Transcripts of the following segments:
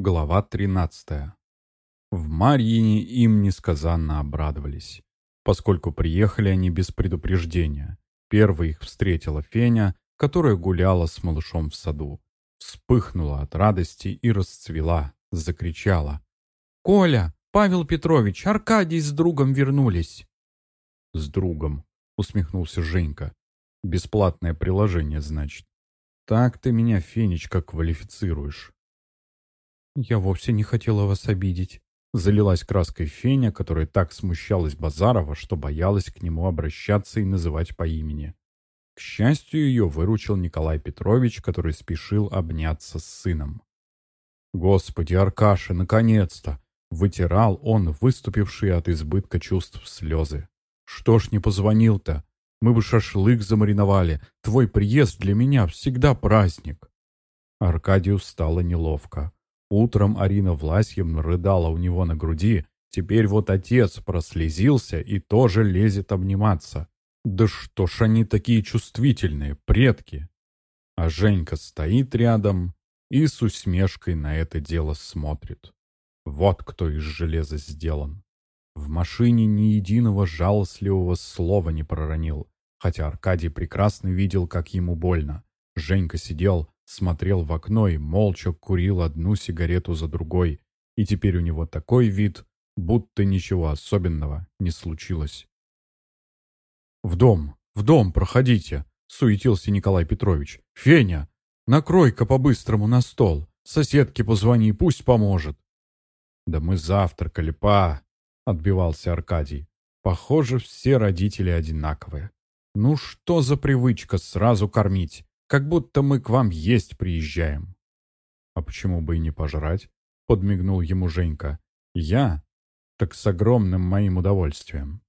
Глава 13. В Марьине им несказанно обрадовались, поскольку приехали они без предупреждения. Первой их встретила Феня, которая гуляла с малышом в саду. Вспыхнула от радости и расцвела, закричала. «Коля, Павел Петрович, Аркадий с другом вернулись!» «С другом», — усмехнулся Женька. «Бесплатное приложение, значит. Так ты меня, Фенечка, квалифицируешь». «Я вовсе не хотела вас обидеть», — залилась краской Феня, которая так смущалась Базарова, что боялась к нему обращаться и называть по имени. К счастью, ее выручил Николай Петрович, который спешил обняться с сыном. «Господи, Аркаша, наконец-то!» — вытирал он выступившие от избытка чувств слезы. «Что ж не позвонил-то? Мы бы шашлык замариновали. Твой приезд для меня всегда праздник». Аркадию стало неловко. Утром Арина Власьевна рыдала у него на груди, теперь вот отец прослезился и тоже лезет обниматься. Да что ж они такие чувствительные, предки! А Женька стоит рядом и с усмешкой на это дело смотрит. Вот кто из железа сделан. В машине ни единого жалостливого слова не проронил, хотя Аркадий прекрасно видел, как ему больно. Женька сидел, смотрел в окно и молча курил одну сигарету за другой, и теперь у него такой вид, будто ничего особенного не случилось. «В дом, в дом, проходите!» — суетился Николай Петрович. «Феня, накрой-ка по-быстрому на стол. Соседке позвони, пусть поможет». «Да мы завтракали, па!» — отбивался Аркадий. «Похоже, все родители одинаковые. Ну что за привычка сразу кормить? Как будто мы к вам есть приезжаем». «А почему бы и не пожрать?» — подмигнул ему Женька. «Я? Так с огромным моим удовольствием».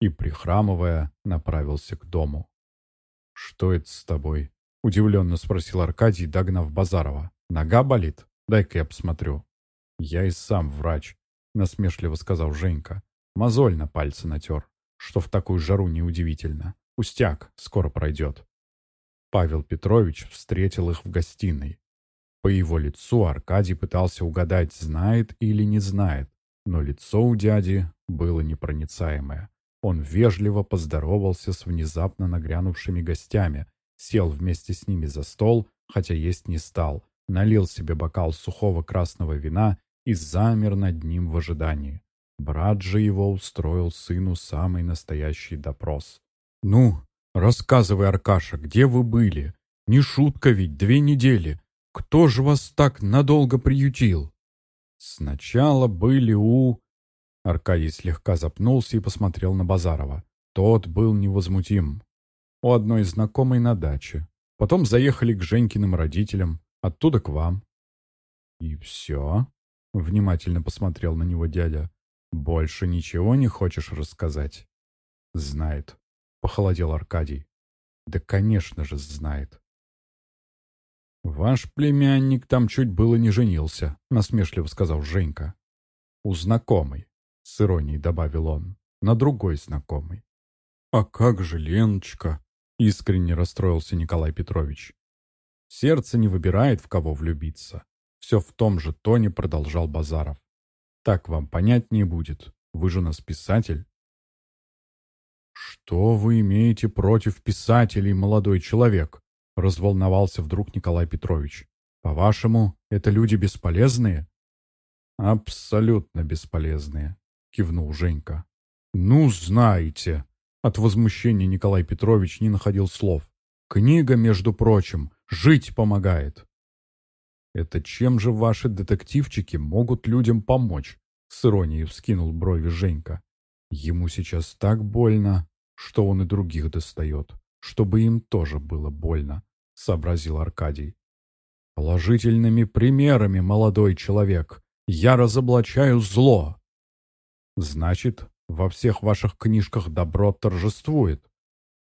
И, прихрамывая, направился к дому. «Что это с тобой?» — удивленно спросил Аркадий, догнав Базарова. «Нога болит? Дай-ка я посмотрю». «Я и сам врач», — насмешливо сказал Женька. Мозоль на пальце натер, что в такую жару неудивительно. Пустяк, скоро пройдет. Павел Петрович встретил их в гостиной. По его лицу Аркадий пытался угадать, знает или не знает, но лицо у дяди было непроницаемое. Он вежливо поздоровался с внезапно нагрянувшими гостями, сел вместе с ними за стол, хотя есть не стал, налил себе бокал сухого красного вина и замер над ним в ожидании. Брат же его устроил сыну самый настоящий допрос. «Ну, «Рассказывай, Аркаша, где вы были? Не шутка ведь, две недели. Кто же вас так надолго приютил?» «Сначала были у...» Аркадий слегка запнулся и посмотрел на Базарова. Тот был невозмутим. У одной знакомой на даче. Потом заехали к Женькиным родителям, оттуда к вам. «И все?» — внимательно посмотрел на него дядя. «Больше ничего не хочешь рассказать?» «Знает. — похолодел Аркадий. «Да, конечно же, знает». «Ваш племянник там чуть было не женился», — насмешливо сказал Женька. «У знакомой», — с иронией добавил он, — «на другой знакомой». «А как же Леночка?» — искренне расстроился Николай Петрович. «Сердце не выбирает, в кого влюбиться». Все в том же тоне продолжал Базаров. «Так вам понятнее будет. Вы же у нас писатель». «Что вы имеете против писателей, молодой человек?» — разволновался вдруг Николай Петрович. «По-вашему, это люди бесполезные?» «Абсолютно бесполезные», — кивнул Женька. «Ну, знаете!» — от возмущения Николай Петрович не находил слов. «Книга, между прочим, жить помогает». «Это чем же ваши детективчики могут людям помочь?» — с иронией вскинул брови Женька. Ему сейчас так больно, что он и других достает, чтобы им тоже было больно, сообразил Аркадий. Положительными примерами, молодой человек, я разоблачаю зло. Значит, во всех ваших книжках добро торжествует.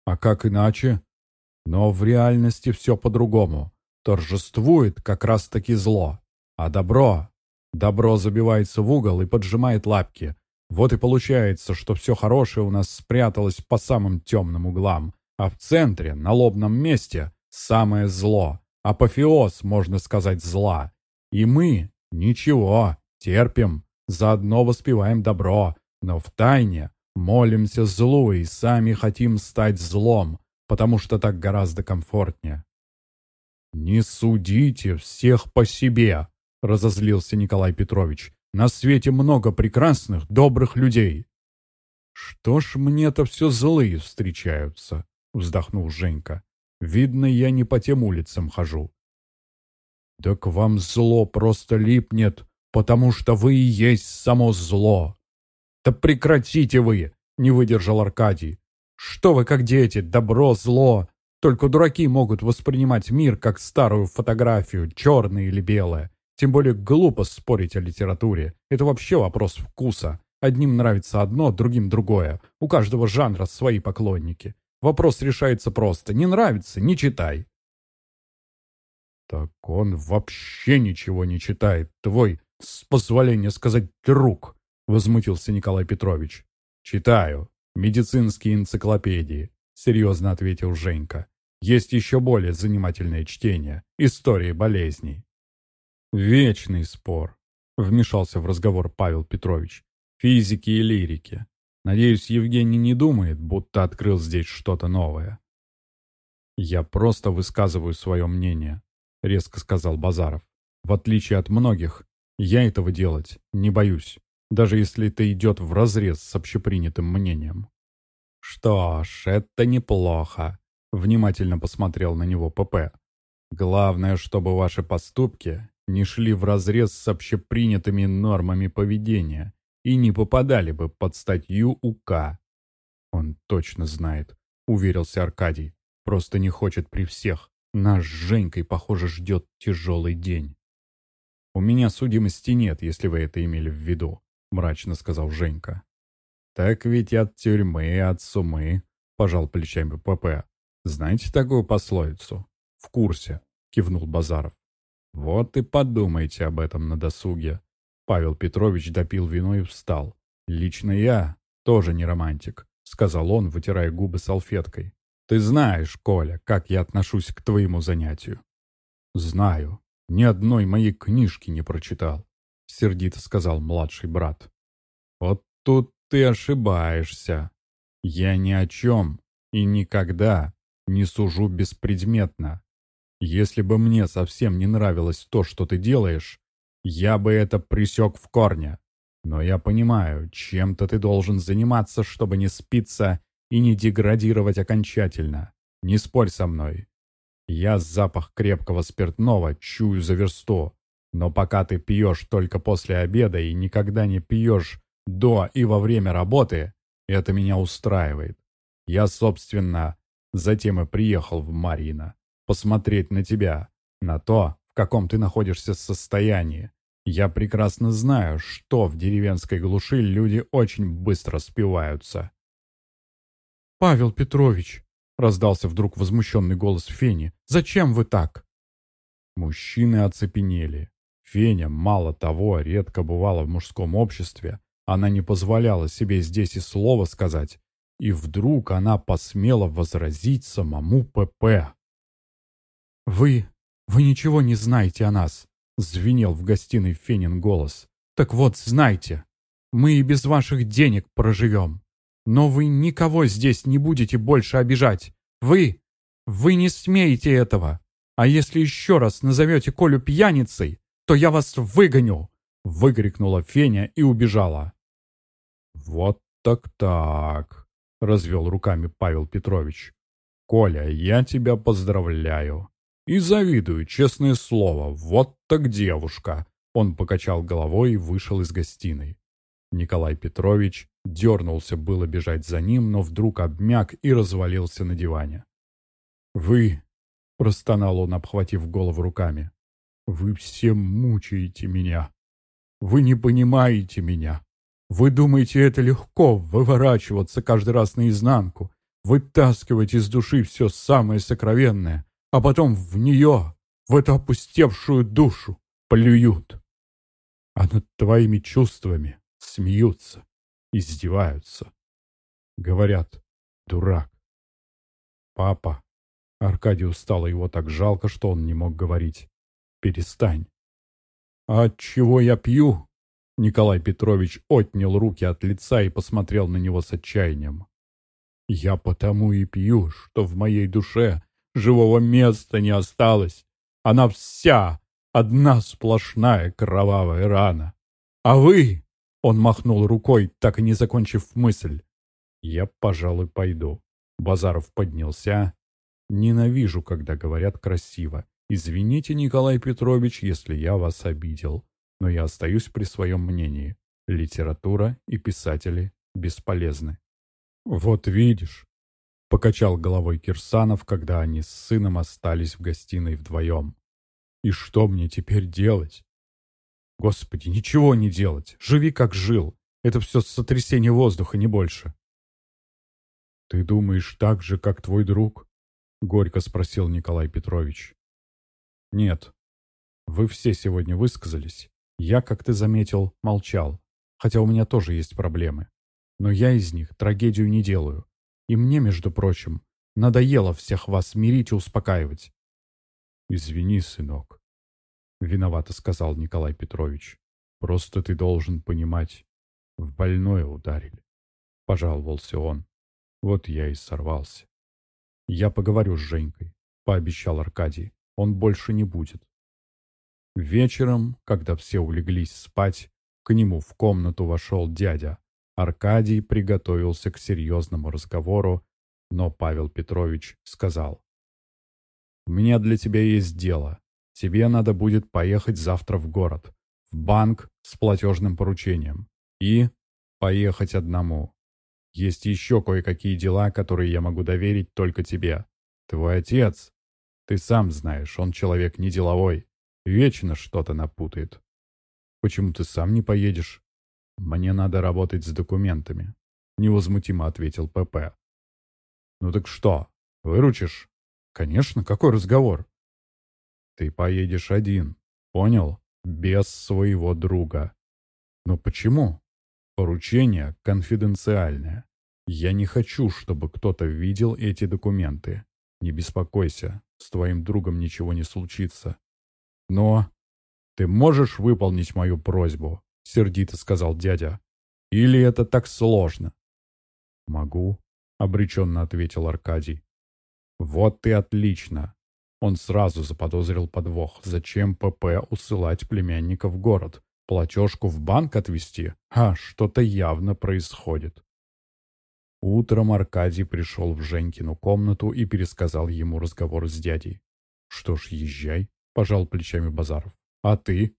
А как иначе? Но в реальности все по-другому. Торжествует как раз-таки зло. А добро? Добро забивается в угол и поджимает лапки, вот и получается, что все хорошее у нас спряталось по самым темным углам, а в центре, на лобном месте, самое зло, апофеоз, можно сказать, зла. И мы, Ничего, терпим, заодно воспеваем добро, но в тайне молимся злу и сами хотим стать злом, потому что так гораздо комфортнее. «Не судите всех по себе», — разозлился Николай Петрович. «На свете много прекрасных, добрых людей». «Что ж мне-то все злые встречаются?» — вздохнул Женька. «Видно, я не по тем улицам хожу». «Да к вам зло просто липнет, потому что вы и есть само зло». «Да прекратите вы!» — не выдержал Аркадий. «Что вы как дети, добро, зло. Только дураки могут воспринимать мир как старую фотографию, черное или белое. Тем более глупо спорить о литературе. Это вообще вопрос вкуса. Одним нравится одно, другим другое. У каждого жанра свои поклонники. Вопрос решается просто. Не нравится – не читай. Так он вообще ничего не читает, твой, с позволения сказать, друг, возмутился Николай Петрович. Читаю. Медицинские энциклопедии, серьезно ответил Женька. Есть еще более занимательное чтение. Истории болезней. Вечный спор. Вмешался в разговор Павел Петрович физики и лирики. Надеюсь, Евгений не думает, будто открыл здесь что-то новое. «Я просто высказываю свое мнение», — резко сказал Базаров. «В отличие от многих, я этого делать не боюсь, даже если это идет вразрез с общепринятым мнением». «Что ж, это неплохо», — внимательно посмотрел на него ПП. «Главное, чтобы ваши поступки не шли вразрез с общепринятыми нормами поведения и не попадали бы под статью УК. Он точно знает, уверился Аркадий. Просто не хочет при всех. Наш с Женькой, похоже, ждет тяжелый день. «У меня судимости нет, если вы это имели в виду», — мрачно сказал Женька. «Так ведь от тюрьмы, и от сумы», — пожал плечами ПП. «Знаете такую пословицу?» «В курсе», — кивнул Базаров. «Вот и подумайте об этом на досуге. Павел Петрович допил вино и встал. «Лично я тоже не романтик», — сказал он, вытирая губы салфеткой. «Ты знаешь, Коля, как я отношусь к твоему занятию». «Знаю. Ни одной моей книжки не прочитал», — сердито сказал младший брат. «Вот тут ты ошибаешься. Я ни о чем и никогда не сужу беспредметно. Если бы мне совсем не нравилось то, что ты делаешь, я бы это присек в корне. Но я понимаю, чем-то ты должен заниматься, чтобы не спиться и не деградировать окончательно. Не спорь со мной. Я запах крепкого спиртного чую за версту. Но пока ты пьешь только после обеда и никогда не пьешь до и во время работы, это меня устраивает. Я, собственно, затем и приехал в Марина. Посмотреть на тебя, на то, в каком ты находишься состоянии, я прекрасно знаю, что в деревенской глуши люди очень быстро спиваются. «Павел Петрович!» — раздался вдруг возмущенный голос Фени. «Зачем вы так?» Мужчины оцепенели. Феня, мало того, редко бывала в мужском обществе. Она не позволяла себе здесь и слова сказать. И вдруг она посмела возразить самому ПП. «Вы... вы ничего не знаете о нас. Звенел в гостиной Фенин голос. «Так вот, знайте, мы и без ваших денег проживем. Но вы никого здесь не будете больше обижать. Вы... вы не смеете этого. А если еще раз назовете Колю пьяницей, то я вас выгоню!» Выкрикнула Феня и убежала. «Вот так-так», — развел руками Павел Петрович. «Коля, я тебя поздравляю. И завидую, честное слово, вот так девушка. Он покачал головой и вышел из гостиной. Николай Петрович дернулся было бежать за ним, но вдруг обмяк и развалился на диване. «Вы!» — простонал он, обхватив голову руками. «Вы все мучаете меня. Вы не понимаете меня. Вы думаете, это легко выворачиваться каждый раз наизнанку, вытаскивать из души все самое сокровенное а потом в нее, в эту опустевшую душу, плюют. А над твоими чувствами смеются, издеваются. Говорят, дурак. Папа. Аркадию стало его так жалко, что он не мог говорить. Перестань. «А от чего я пью?» Николай Петрович отнял руки от лица и посмотрел на него с отчаянием. «Я потому и пью, что в моей душе живого места не осталось. Она вся одна сплошная кровавая рана. А вы...» Он махнул рукой, так и не закончив мысль. «Я, пожалуй, пойду». Базаров поднялся. «Ненавижу, когда говорят красиво. Извините, Николай Петрович, если я вас обидел но я остаюсь при своем мнении. Литература и писатели бесполезны. «Вот видишь», — покачал головой Кирсанов, когда они с сыном остались в гостиной вдвоем. «И что мне теперь делать?» «Господи, ничего не делать. Живи, как жил. Это все сотрясение воздуха, не больше». «Ты думаешь так же, как твой друг?» — горько спросил Николай Петрович. «Нет. Вы все сегодня высказались. Я, как ты заметил, молчал, хотя у меня тоже есть проблемы. Но я из них трагедию не делаю. И мне, между прочим, надоело всех вас мирить и успокаивать. «Извини, сынок», — виновато сказал Николай Петрович. «Просто ты должен понимать, в больное ударили», — пожаловался он. Вот я и сорвался. «Я поговорю с Женькой», — пообещал Аркадий. «Он больше не будет. Вечером, когда все улеглись спать, к нему в комнату вошел дядя. Аркадий приготовился к серьезному разговору, но Павел Петрович сказал. «У меня для тебя есть дело. Тебе надо будет поехать завтра в город, в банк с платежным поручением. И поехать одному. Есть еще кое-какие дела, которые я могу доверить только тебе. Твой отец, ты сам знаешь, он человек не деловой. Вечно что-то напутает. Почему ты сам не поедешь? Мне надо работать с документами. Невозмутимо ответил ПП. Ну так что, выручишь? Конечно, какой разговор? Ты поедешь один, понял? Без своего друга. Но почему? Поручение конфиденциальное. Я не хочу, чтобы кто-то видел эти документы. Не беспокойся, с твоим другом ничего не случится. «Но ты можешь выполнить мою просьбу?» — сердито сказал дядя. «Или это так сложно?» «Могу», — обреченно ответил Аркадий. «Вот и отлично!» Он сразу заподозрил подвох. Зачем ПП усылать племянника в город? Платежку в банк отвезти? А, что-то явно происходит. Утром Аркадий пришел в Женькину комнату и пересказал ему разговор с дядей. «Что ж, езжай», пожал плечами Базаров. А ты?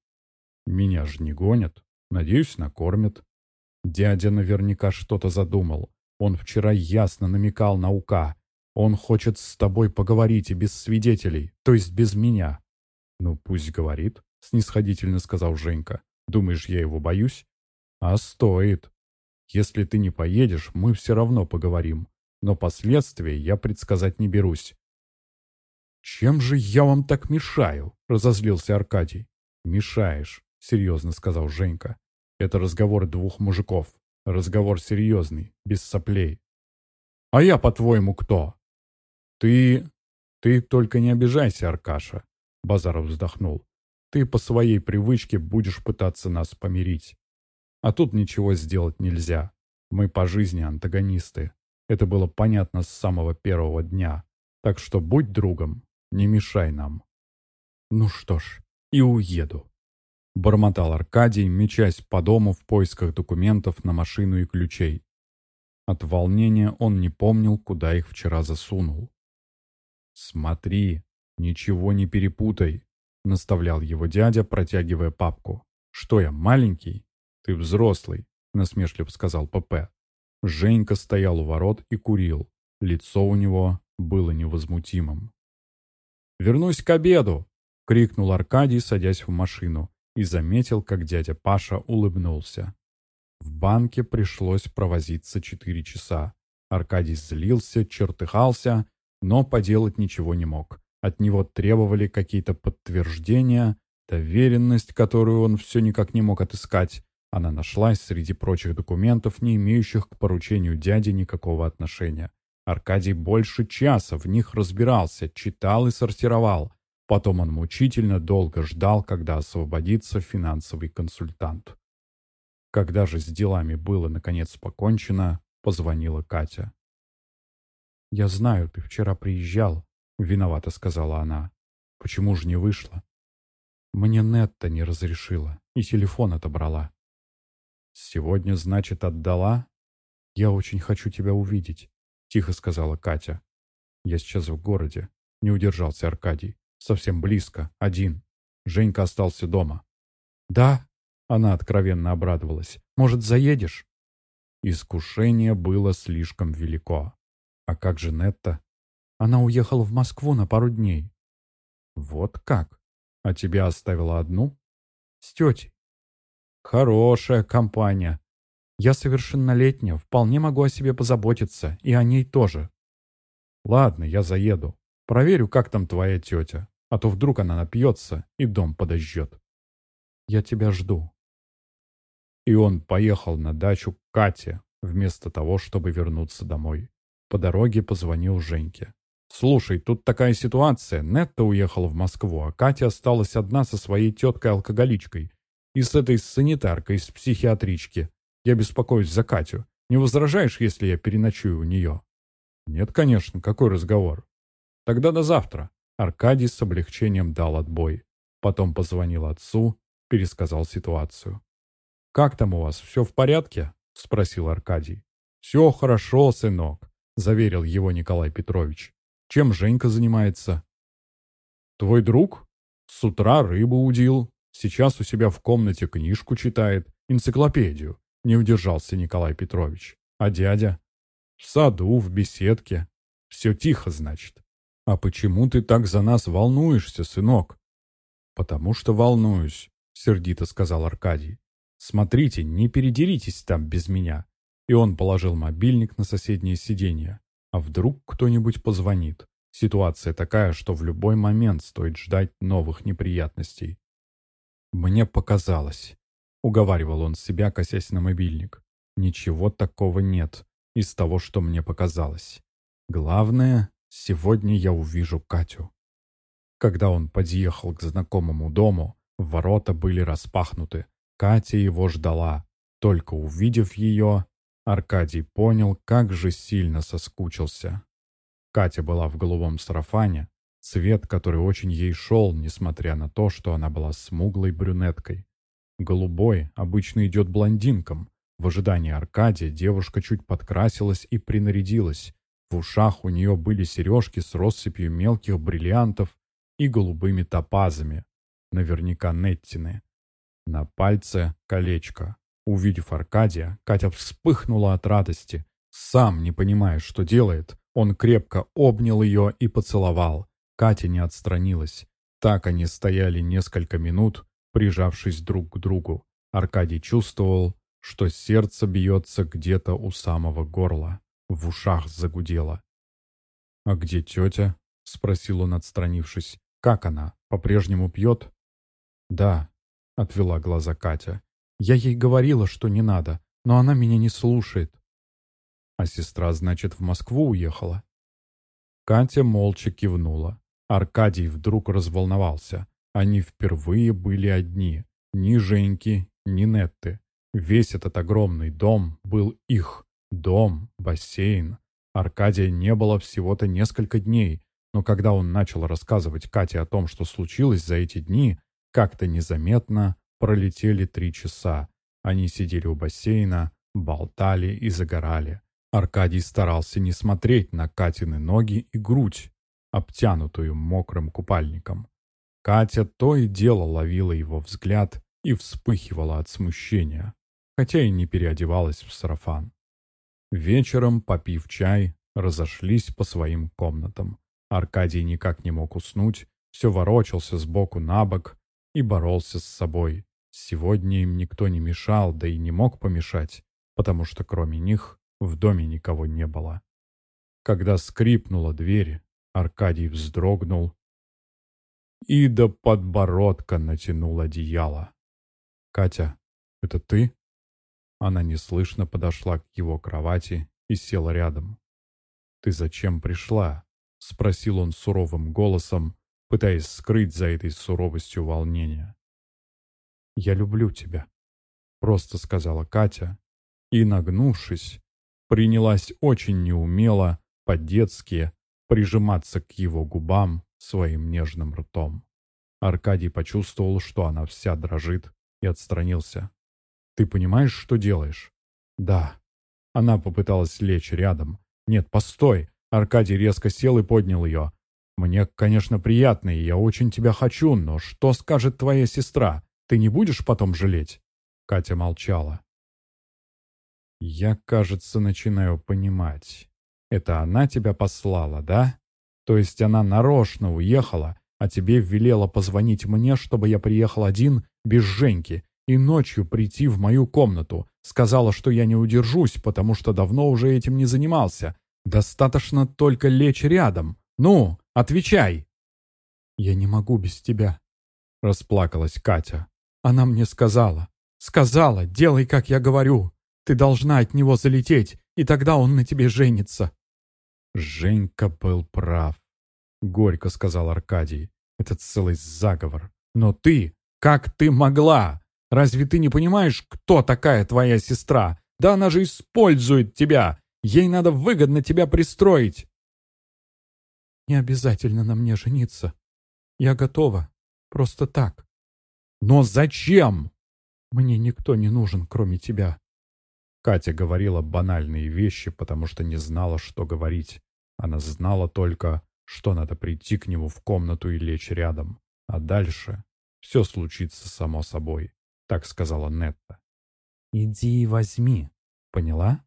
Меня же не гонят. Надеюсь, накормят. Дядя наверняка что-то задумал. Он вчера ясно намекал на УК. Он хочет с тобой поговорить и без свидетелей, то есть без меня. Ну, пусть говорит, снисходительно сказал Женька. Думаешь, я его боюсь? А стоит. Если ты не поедешь, мы все равно поговорим. Но последствия я предсказать не берусь. «Чем же я вам так мешаю?» — разозлился Аркадий. «Мешаешь», — серьезно сказал Женька. «Это разговор двух мужиков. Разговор серьезный, без соплей». «А я, по-твоему, кто?» «Ты... ты только не обижайся, Аркаша», — Базаров вздохнул. «Ты по своей привычке будешь пытаться нас помирить. А тут ничего сделать нельзя. Мы по жизни антагонисты. Это было понятно с самого первого дня. Так что будь другом, не мешай нам». «Ну что ж, и уеду», — бормотал Аркадий, мечась по дому в поисках документов на машину и ключей. От волнения он не помнил, куда их вчера засунул. «Смотри, ничего не перепутай», — наставлял его дядя, протягивая папку. «Что я, маленький? Ты взрослый», — насмешливо сказал ПП. Женька стоял у ворот и курил. Лицо у него было невозмутимым. «Вернусь к обеду!» — крикнул Аркадий, садясь в машину, и заметил, как дядя Паша улыбнулся. В банке пришлось провозиться четыре часа. Аркадий злился, чертыхался, но поделать ничего не мог. От него требовали какие-то подтверждения, доверенность, которую он все никак не мог отыскать. Она нашлась среди прочих документов, не имеющих к поручению дяди никакого отношения. Аркадий больше часа в них разбирался, читал и сортировал. Потом он мучительно долго ждал, когда освободится финансовый консультант. Когда же с делами было наконец покончено, позвонила Катя. «Я знаю, ты вчера приезжал», — виновата сказала она. «Почему же не вышло?» «Мне Нетта не разрешила и телефон отобрала». «Сегодня, значит, отдала?» «Я очень хочу тебя увидеть», — тихо сказала Катя. «Я сейчас в городе», — не удержался Аркадий. «Совсем близко, один. Женька остался дома». «Да?» — она откровенно обрадовалась. «Может, заедешь?» Искушение было слишком велико. А как же Нетта? Она уехала в Москву на пару дней. Вот как? А тебя оставила одну? С тетей. Хорошая компания. Я совершеннолетняя, вполне могу о себе позаботиться, и о ней тоже. Ладно, я заеду. Проверю, как там твоя тетя, а то вдруг она напьется и дом подожжет. Я тебя жду. И он поехал на дачу к Кате, вместо того, чтобы вернуться домой. По дороге позвонил Женьке. «Слушай, тут такая ситуация. Нетта уехала в Москву, а Катя осталась одна со своей теткой-алкоголичкой и с этой санитаркой из психиатрички. Я беспокоюсь за Катю. Не возражаешь, если я переночую у нее?» «Нет, конечно. Какой разговор?» «Тогда до завтра». Аркадий с облегчением дал отбой. Потом позвонил отцу, пересказал ситуацию. «Как там у вас, все в порядке?» — спросил Аркадий. «Все хорошо, сынок», — заверил его Николай Петрович. «Чем Женька занимается?» «Твой друг? С утра рыбу удил. Сейчас у себя в комнате книжку читает, энциклопедию», — не удержался Николай Петрович. «А дядя?» «В саду, в беседке. Все тихо, значит». «А почему ты так за нас волнуешься, сынок?» «Потому что волнуюсь», — сердито сказал Аркадий. «Смотрите, не передеритесь там без меня». И он положил мобильник на соседнее сиденье. А вдруг кто-нибудь позвонит? Ситуация такая, что в любой момент стоит ждать новых неприятностей. «Мне показалось», — уговаривал он себя, косясь на мобильник. «Ничего такого нет из того, что мне показалось. Главное, сегодня я увижу Катю». Когда он подъехал к знакомому дому, ворота были распахнуты, Катя его ждала. Только увидев ее, Аркадий понял, как же сильно соскучился. Катя была в голубом сарафане, цвет, который очень ей шел, несмотря на то, что она была смуглой брюнеткой. Голубой обычно идет блондинкам. В ожидании Аркадия девушка чуть подкрасилась и принарядилась. В ушах у нее были сережки с россыпью мелких бриллиантов и голубыми топазами. Наверняка Неттины. На пальце колечко. Увидев Аркадия, Катя вспыхнула от радости. Сам, не понимая, что делает, он крепко обнял ее и поцеловал. Катя не отстранилась. Так они стояли несколько минут, прижавшись друг к другу. Аркадий чувствовал, что сердце бьется где-то у самого горла. В ушах загудело. «А где тетя?» — спросил он, отстранившись. «Как она? По-прежнему пьет?» «Да», Отвела глаза Катя. Я ей говорила, что не надо, но она меня не слушает. А сестра, значит, в Москву уехала? Катя молча кивнула. Аркадий вдруг разволновался. Они впервые были одни. Ни Женьки, ни Нетты. Весь этот огромный дом был их. Дом, бассейн. Аркадия не было всего-то несколько дней, но когда он начал рассказывать Кате о том, что случилось за эти дни, как-то незаметно пролетели три часа. Они сидели у бассейна, болтали и загорали. Аркадий старался не смотреть на Катины ноги и грудь, обтянутую мокрым купальником. Катя то и дело ловила его взгляд и вспыхивала от смущения, хотя и не переодевалась в сарафан. Вечером, попив чай, разошлись по своим комнатам. Аркадий никак не мог уснуть, все ворочался сбоку на бок, и боролся с собой. Сегодня им никто не мешал, да и не мог помешать, потому что кроме них в доме никого не было. Когда скрипнула дверь, Аркадий вздрогнул и до подбородка натянул одеяло. «Катя, это ты?» Она неслышно подошла к его кровати и села рядом. «Ты зачем пришла?» — спросил он суровым голосом, пытаясь скрыть за этой суровостью волнения. «Я люблю тебя», — просто сказала Катя, и, нагнувшись, принялась очень неумело, по-детски, прижиматься к его губам своим нежным ртом. Аркадий почувствовал, что она вся дрожит, и отстранился. «Ты понимаешь, что делаешь?» «Да». Она попыталась лечь рядом. «Нет, постой!» Аркадий резко сел и поднял ее. «Мне, конечно, приятно, и я очень тебя хочу, но что скажет твоя сестра? Ты не будешь потом жалеть?» Катя молчала. «Я, кажется, начинаю понимать. Это она тебя послала, да? То есть она нарочно уехала, а тебе велела позвонить мне, чтобы я приехал один, без Женьки, и ночью прийти в мою комнату. Сказала, что я не удержусь, потому что давно уже этим не занимался. Достаточно только лечь рядом. Ну, отвечай!» «Я не могу без тебя», — расплакалась Катя. «Она мне сказала. Сказала, делай, как я говорю. Ты должна от него залететь, и тогда он на тебе женится». Женька был прав. — горько сказал Аркадий. «Это целый заговор. Но ты, как ты могла? Разве ты не понимаешь, кто такая твоя сестра? Да она же использует тебя. Ей надо выгодно тебя пристроить». «Не обязательно на мне жениться. Я готова. Просто так». «Но зачем?» «Мне никто не нужен, кроме тебя». Катя говорила банальные вещи, потому что не знала, что говорить. Она знала только что надо прийти к нему в комнату и лечь рядом. А дальше все случится само собой, так сказала Нетта. «Иди и возьми, поняла?»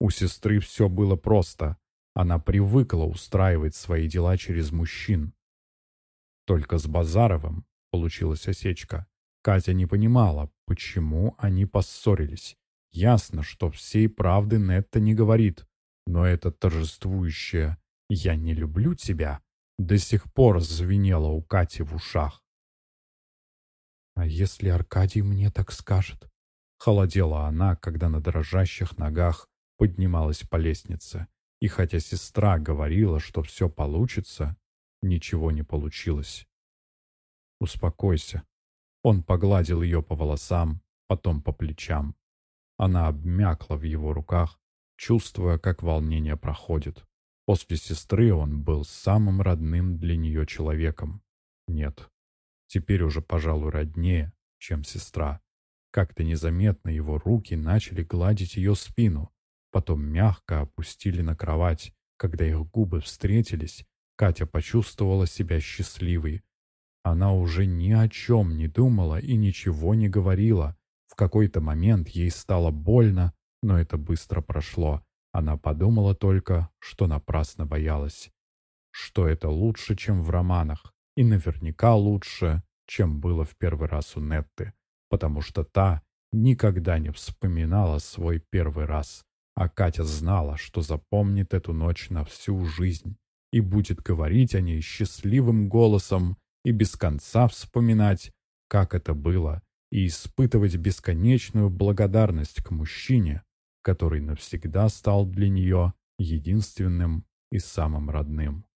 У сестры все было просто. Она привыкла устраивать свои дела через мужчин. Только с Базаровым получилась осечка. Катя не понимала, почему они поссорились. Ясно, что всей правды Нетта не говорит, но это торжествующее «Я не люблю тебя» до сих пор звенело у Кати в ушах. «А если Аркадий мне так скажет?» Холодела она, когда на дрожащих ногах поднималась по лестнице. И хотя сестра говорила, что все получится, ничего не получилось. «Успокойся». Он погладил ее по волосам, потом по плечам. Она обмякла в его руках, чувствуя, как волнение проходит. После сестры он был самым родным для нее человеком. Нет, теперь уже, пожалуй, роднее, чем сестра. Как-то незаметно его руки начали гладить ее спину, потом мягко опустили на кровать. Когда их губы встретились, Катя почувствовала себя счастливой. Она уже ни о чем не думала и ничего не говорила. В какой-то момент ей стало больно, но это быстро прошло. Она подумала только, что напрасно боялась. Что это лучше, чем в романах, и наверняка лучше, чем было в первый раз у Нетты, потому что та никогда не вспоминала свой первый раз, а Катя знала, что запомнит эту ночь на всю жизнь и будет говорить о ней счастливым голосом и без конца вспоминать, как это было, и испытывать бесконечную благодарность к мужчине, который навсегда стал для нее единственным и самым родным.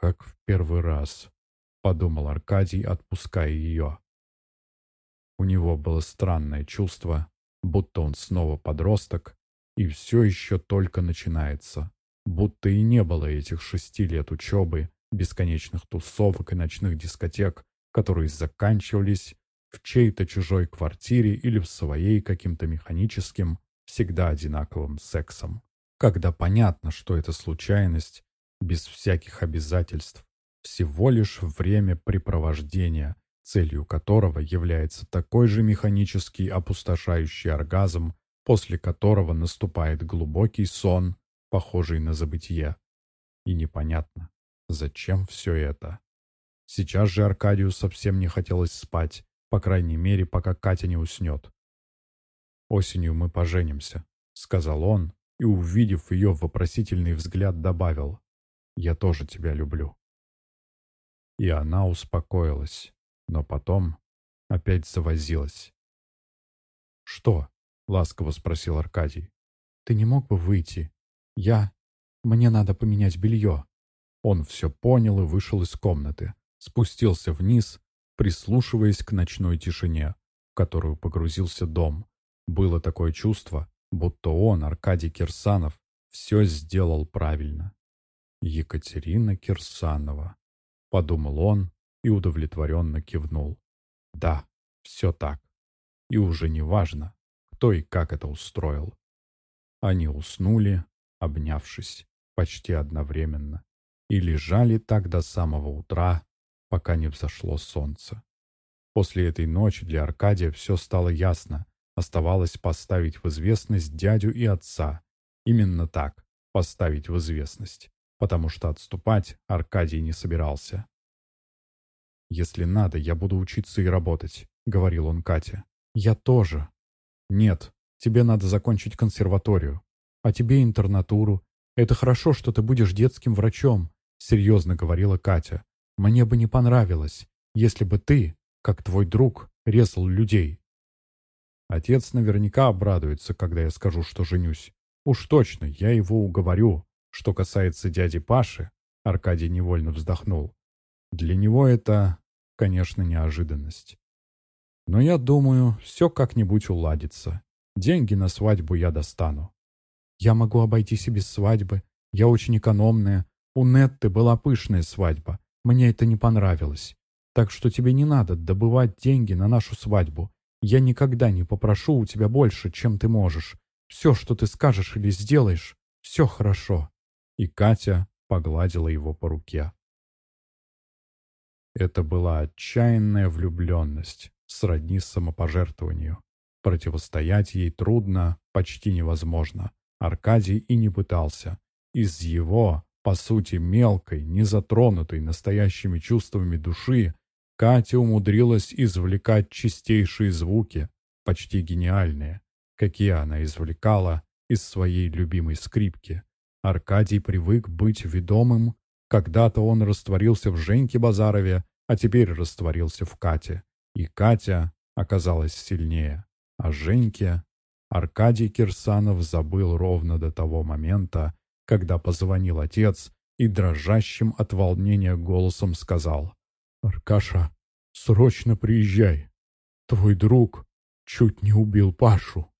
«Как в первый раз», — подумал Аркадий, отпуская ее. У него было странное чувство, будто он снова подросток, и все еще только начинается, будто и не было этих шести лет учебы, бесконечных тусовок и ночных дискотек, которые заканчивались в чьей-то чужой квартире или в своей каким-то механическим, всегда одинаковым сексом. Когда понятно, что это случайность, без всяких обязательств, всего лишь времяпрепровождения, целью которого является такой же механический опустошающий оргазм, после которого наступает глубокий сон, похожий на забытье. И непонятно, зачем все это. Сейчас же Аркадию совсем не хотелось спать, по крайней мере, пока Катя не уснет. «Осенью мы поженимся», — сказал он, и, увидев ее вопросительный взгляд, добавил, «Я тоже тебя люблю». И она успокоилась, но потом опять завозилась. «Что?» — ласково спросил Аркадий. «Ты не мог бы выйти? Я... Мне надо поменять белье». Он все понял и вышел из комнаты. Спустился вниз, прислушиваясь к ночной тишине, в которую погрузился дом. Было такое чувство, будто он, Аркадий Кирсанов, все сделал правильно. Екатерина Кирсанова. Подумал он и удовлетворенно кивнул. Да, все так. И уже не важно, кто и как это устроил. Они уснули, обнявшись, почти одновременно, и лежали так до самого утра, пока не взошло солнце. После этой ночи для Аркадия все стало ясно. Оставалось поставить в известность дядю и отца. Именно так, поставить в известность потому что отступать Аркадий не собирался. «Если надо, я буду учиться и работать», — говорил он Кате. «Я тоже». «Нет, тебе надо закончить консерваторию. А тебе интернатуру. Это хорошо, что ты будешь детским врачом», — серьезно говорила Катя. «Мне бы не понравилось, если бы ты, как твой друг, резал людей». Отец наверняка обрадуется, когда я скажу, что женюсь. Уж точно, я его уговорю. Что касается дяди Паши, Аркадий невольно вздохнул. Для него это, конечно, неожиданность. Но я думаю, все как-нибудь уладится. Деньги на свадьбу я достану. Я могу обойтись и без свадьбы. Я очень экономная. У Нетты была пышная свадьба. Мне это не понравилось. Так что тебе не надо добывать деньги на нашу свадьбу. Я никогда не попрошу у тебя больше, чем ты можешь. Все, что ты скажешь или сделаешь, все хорошо и Катя погладила его по руке. Это была отчаянная влюбленность, сродни самопожертвованию. Противостоять ей трудно, почти невозможно. Аркадий и не пытался. Из его, по сути, мелкой, незатронутой настоящими чувствами души, Катя умудрилась извлекать чистейшие звуки, почти гениальные, какие она извлекала из своей любимой скрипки. Аркадий привык быть ведомым. Когда-то он растворился в Женьке Базарове, а теперь растворился в Кате. И Катя оказалась сильнее. А Женьке Аркадий Кирсанов забыл ровно до того момента, когда позвонил отец и дрожащим от волнения голосом сказал «Аркаша, срочно приезжай. Твой друг чуть не убил Пашу».